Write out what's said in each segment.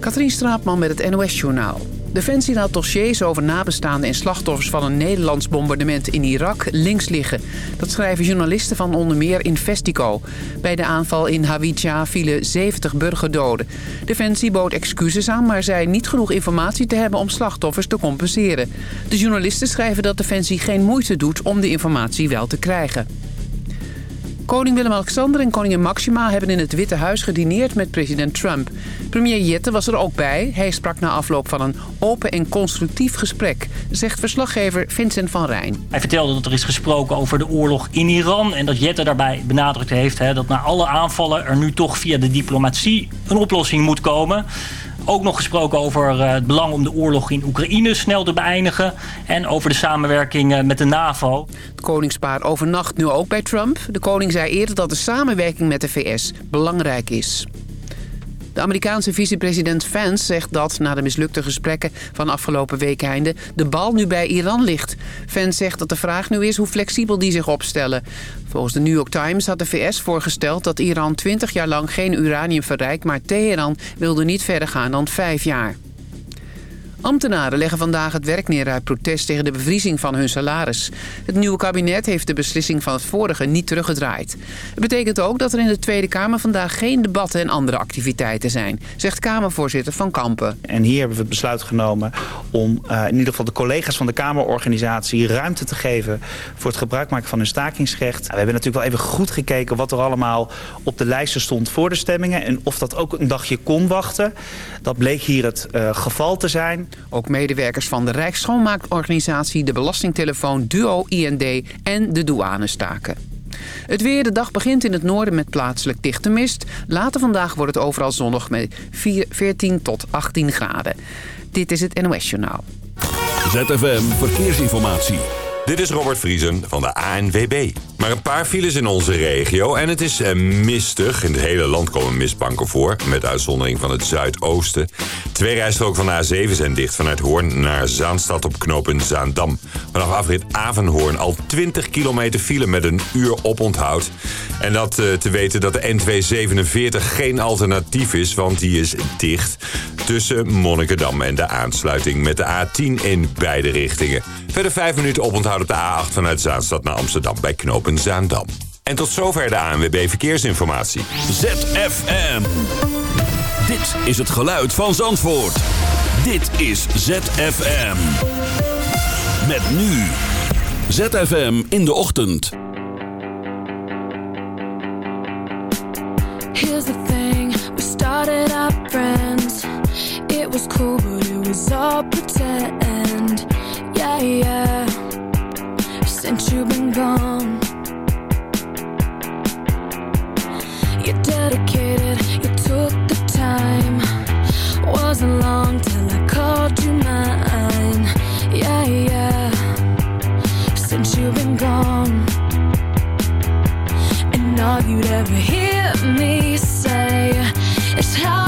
Katrien Straatman met het NOS-journaal. Defensie laat dossiers over nabestaanden en slachtoffers van een Nederlands bombardement in Irak links liggen. Dat schrijven journalisten van onder meer Investico. Bij de aanval in Hawija vielen 70 burgerdoden. Defensie bood excuses aan, maar zei niet genoeg informatie te hebben om slachtoffers te compenseren. De journalisten schrijven dat Defensie geen moeite doet om de informatie wel te krijgen. Koning Willem-Alexander en koningin Maxima hebben in het Witte Huis gedineerd met president Trump. Premier Jette was er ook bij. Hij sprak na afloop van een open en constructief gesprek, zegt verslaggever Vincent van Rijn. Hij vertelde dat er is gesproken over de oorlog in Iran en dat Jette daarbij benadrukt heeft hè, dat na alle aanvallen er nu toch via de diplomatie een oplossing moet komen ook nog gesproken over eh, het belang om de oorlog in Oekraïne snel te beëindigen. En over de samenwerking eh, met de NAVO. Het koningspaar overnacht nu ook bij Trump. De koning zei eerder dat de samenwerking met de VS belangrijk is. De Amerikaanse vicepresident Vance zegt dat, na de mislukte gesprekken van afgelopen weekeinde, de bal nu bij Iran ligt. Vance zegt dat de vraag nu is hoe flexibel die zich opstellen. Volgens de New York Times had de VS voorgesteld dat Iran 20 jaar lang geen uranium verrijkt, maar Teheran wilde niet verder gaan dan 5 jaar. Ambtenaren leggen vandaag het werk neer uit protest tegen de bevriezing van hun salaris. Het nieuwe kabinet heeft de beslissing van het vorige niet teruggedraaid. Het betekent ook dat er in de Tweede Kamer vandaag geen debatten en andere activiteiten zijn, zegt Kamervoorzitter Van Kampen. En hier hebben we het besluit genomen om uh, in ieder geval de collega's van de Kamerorganisatie ruimte te geven voor het gebruik maken van hun stakingsrecht. We hebben natuurlijk wel even goed gekeken wat er allemaal op de lijsten stond voor de stemmingen en of dat ook een dagje kon wachten. Dat bleek hier het uh, geval te zijn. Ook medewerkers van de Rijksschoonmaakorganisatie, de Belastingtelefoon, Duo, IND en de douane staken. Het weer, de dag begint in het noorden met plaatselijk dichte mist. Later vandaag wordt het overal zonnig met 14 tot 18 graden. Dit is het NOS Journaal. ZFM Verkeersinformatie. Dit is Robert Vriesen van de ANWB. Maar een paar files in onze regio en het is eh, mistig. In het hele land komen mistbanken voor, met uitzondering van het zuidoosten. Twee rijstroken van de A7 zijn dicht vanuit Hoorn naar Zaanstad op knooppunt Zaandam. Vanaf afrit Avenhoorn al 20 kilometer file met een uur oponthoud. En dat uh, te weten dat de N247 geen alternatief is, want die is dicht tussen Monnikendam en de aansluiting met de A10 in beide richtingen. Verder 5 minuten oponthoud op de A8 vanuit Zaanstad naar Amsterdam bij knooppunt Zaandam. En tot zover de ANWB Verkeersinformatie. ZFM. Dit is het geluid van Zandvoort. Dit is ZFM. Met nu. ZFM in de ochtend. Here's the thing, we started out friends. It was cool, but it was all pretend. Yeah, yeah. Since you've been gone. Dedicated, you took the time. Wasn't long till I called you mine. Yeah, yeah. Since you've been gone. And all you'd ever hear me say is how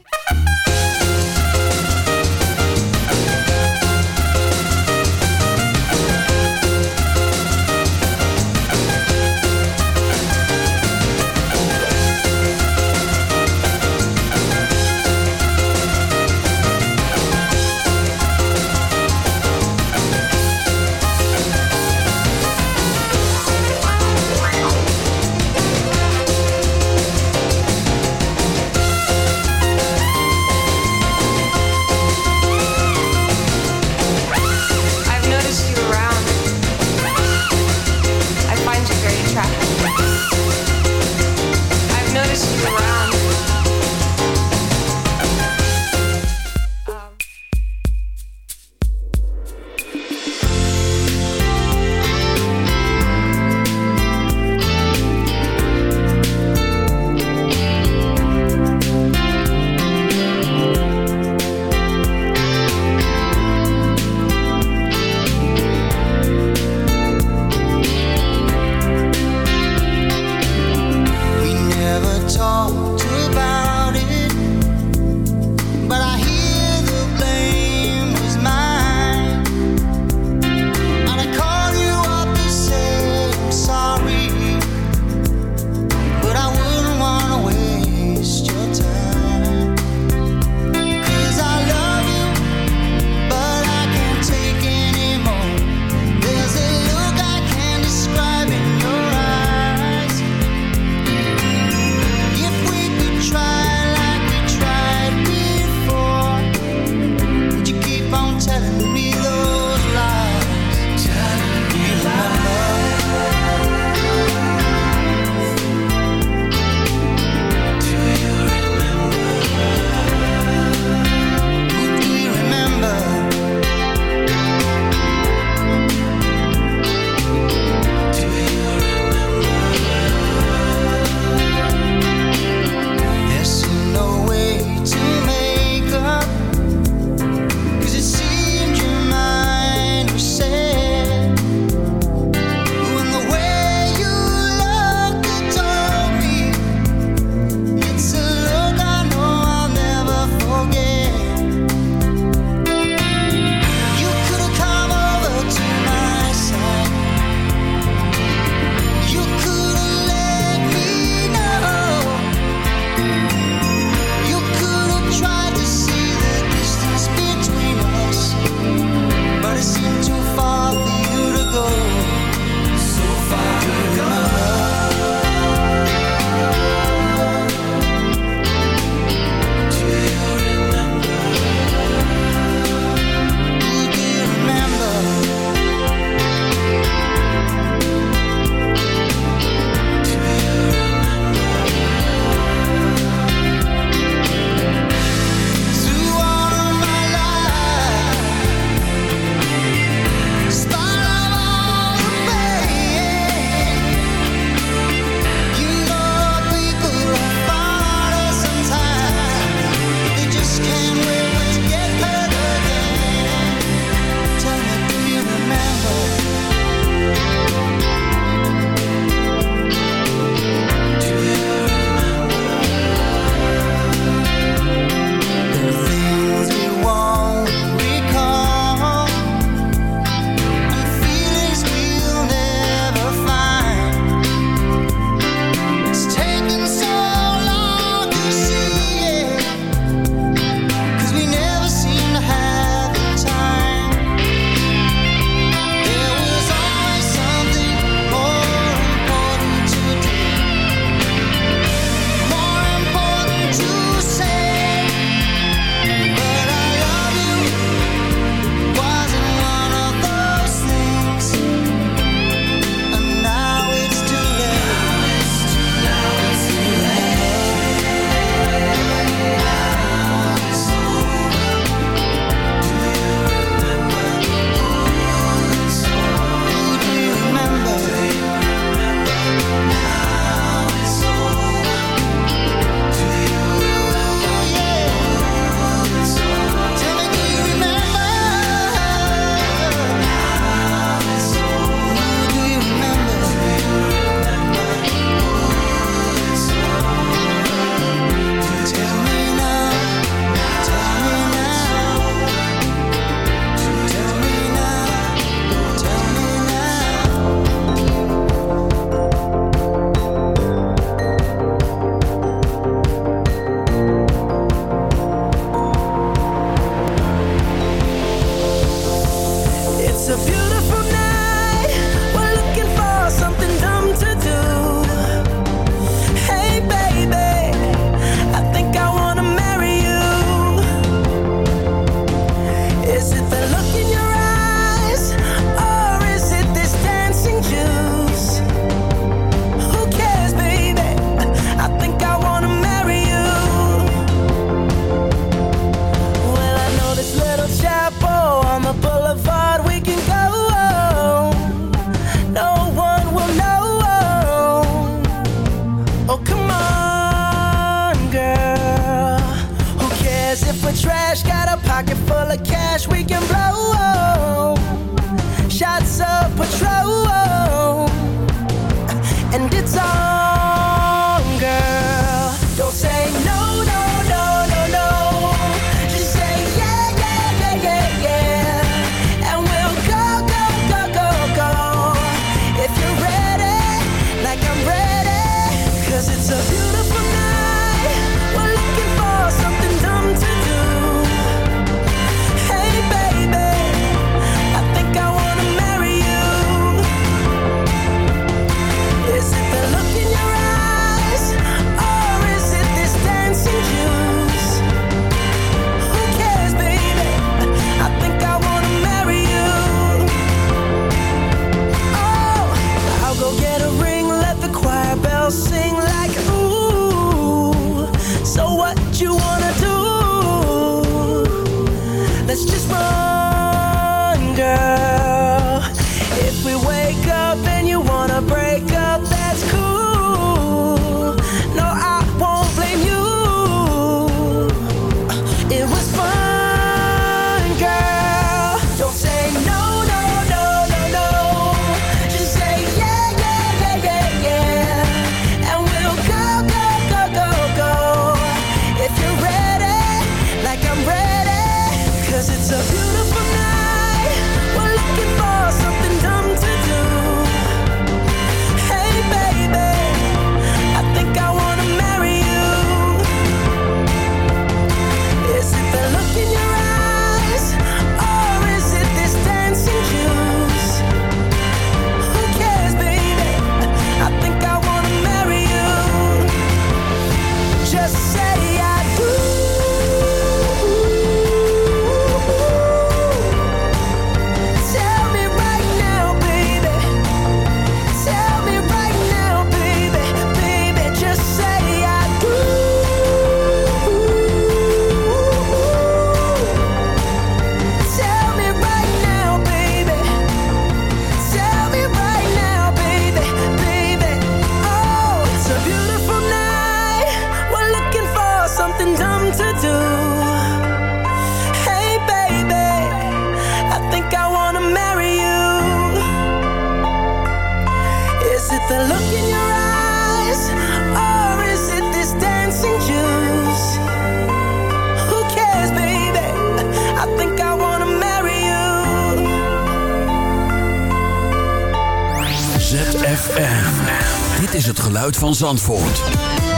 ZFM. Dit is het geluid van Zandvoort.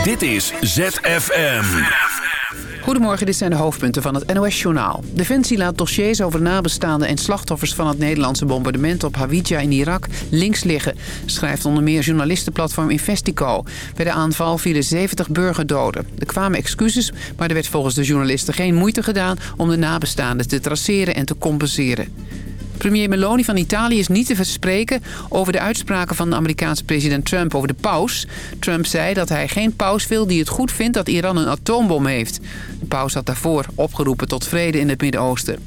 Dit is ZFM. Goedemorgen, dit zijn de hoofdpunten van het NOS-journaal. Defensie laat dossiers over nabestaanden en slachtoffers van het Nederlandse bombardement op Hawija in Irak links liggen, schrijft onder meer journalistenplatform Investico. Bij de aanval vielen 70 burgerdoden. Er kwamen excuses, maar er werd volgens de journalisten geen moeite gedaan om de nabestaanden te traceren en te compenseren. Premier Meloni van Italië is niet te verspreken over de uitspraken van de Amerikaanse president Trump over de paus. Trump zei dat hij geen paus wil die het goed vindt dat Iran een atoombom heeft. De paus had daarvoor opgeroepen tot vrede in het Midden-Oosten.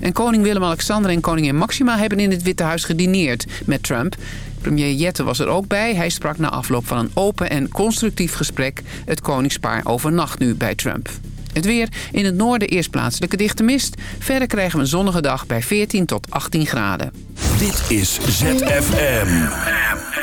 En koning Willem-Alexander en koningin Maxima hebben in het Witte Huis gedineerd met Trump. Premier Jette was er ook bij. Hij sprak na afloop van een open en constructief gesprek. Het koningspaar overnacht nu bij Trump. Het weer in het noorden eerst plaatselijke dichte mist. Verder krijgen we een zonnige dag bij 14 tot 18 graden. Dit is ZFM.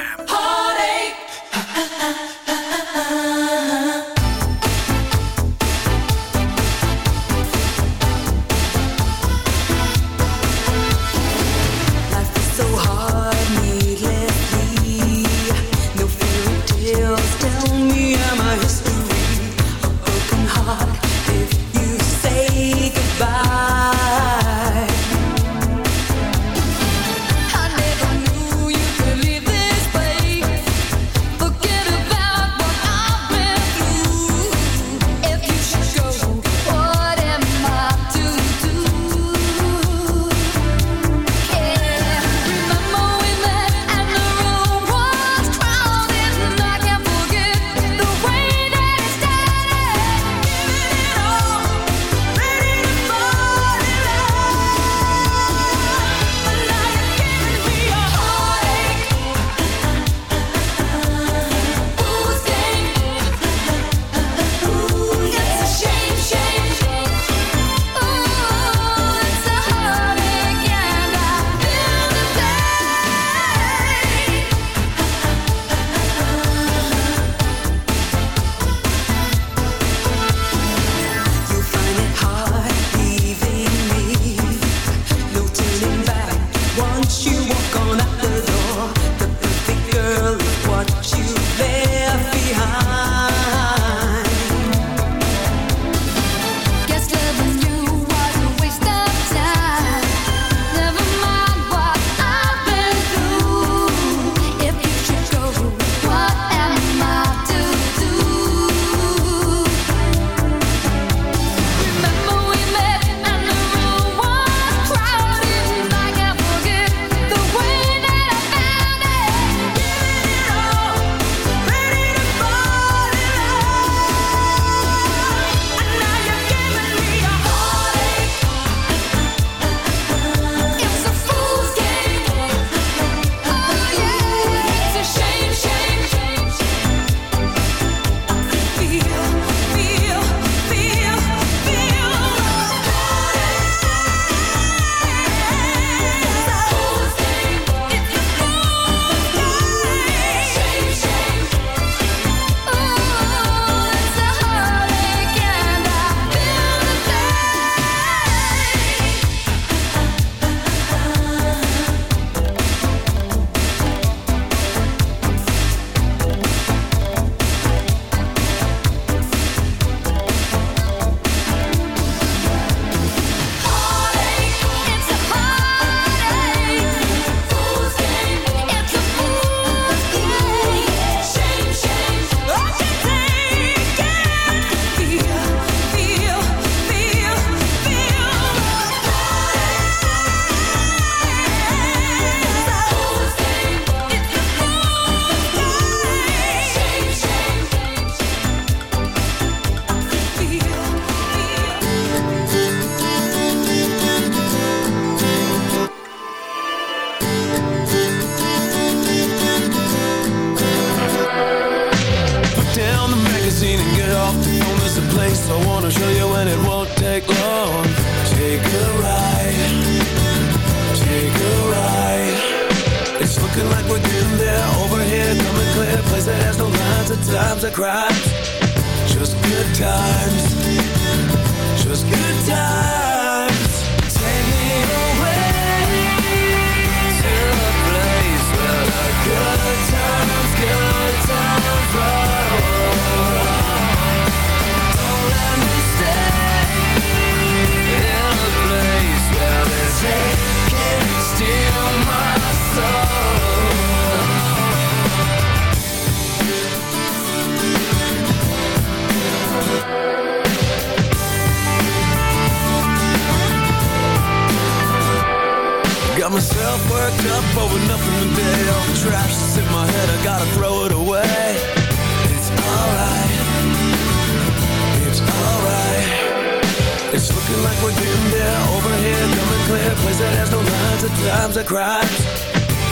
looking like we're getting there. Overhead, here, numb and clear. Place that has no lines. At times I cry.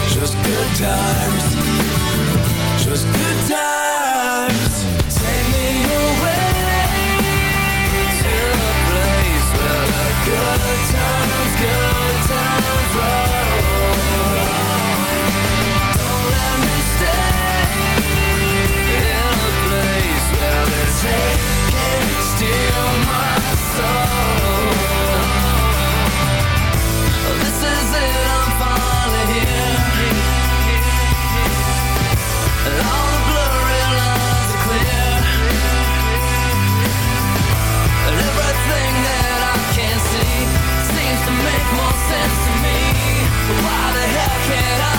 Just good times. Just good times. Take me away To a place where the good times, good times run. can I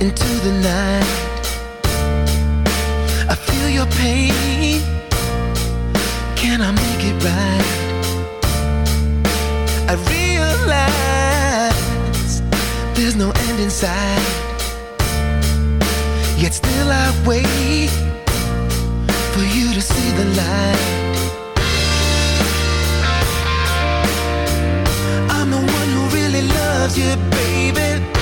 into the night. I feel your pain. Can I make it right? I realize there's no end in sight. Yet still I wait for you to see the light. I'm the one who really loves you, baby.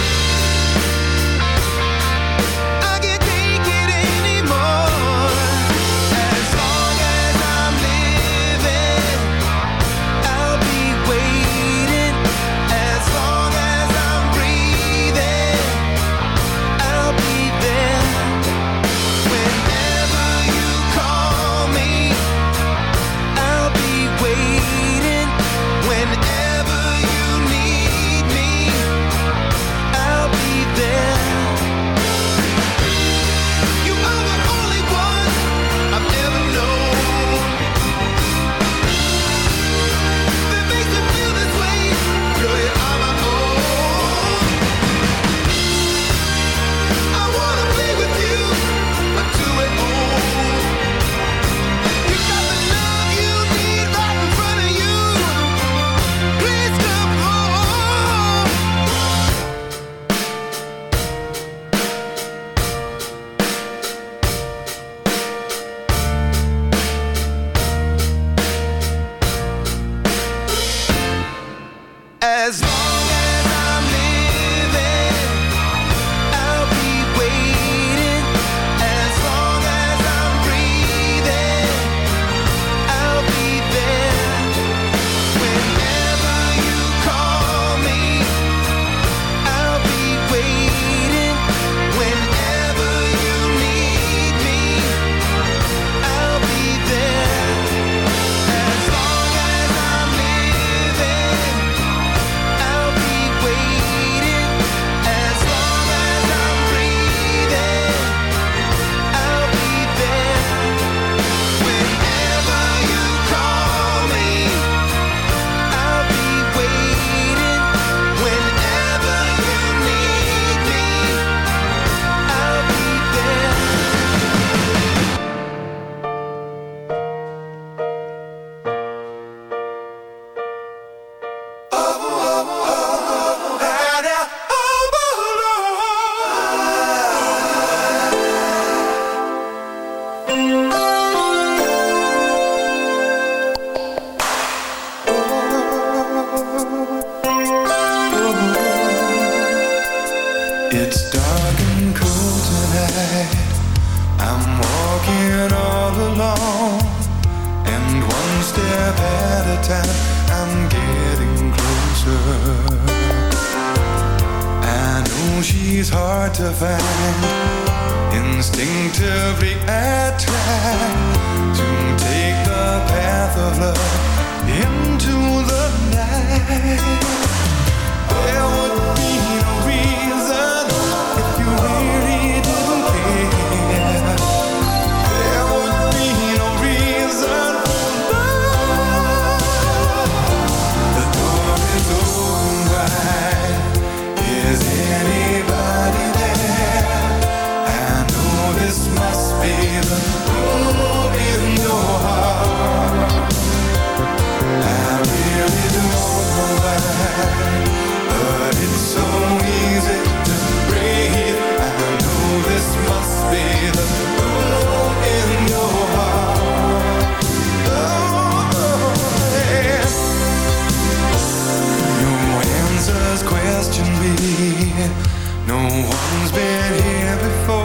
been here before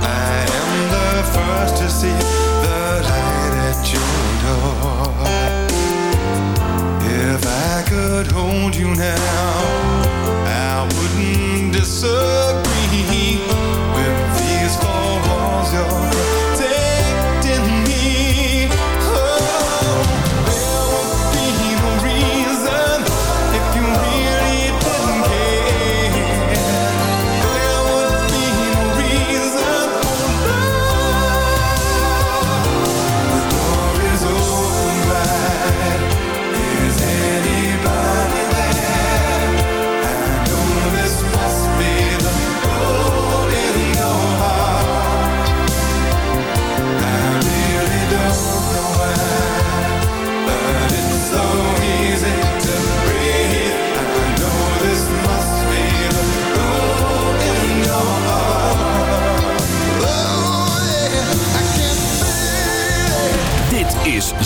I am the first to see the light at your door If I could hold you now I wouldn't deserve.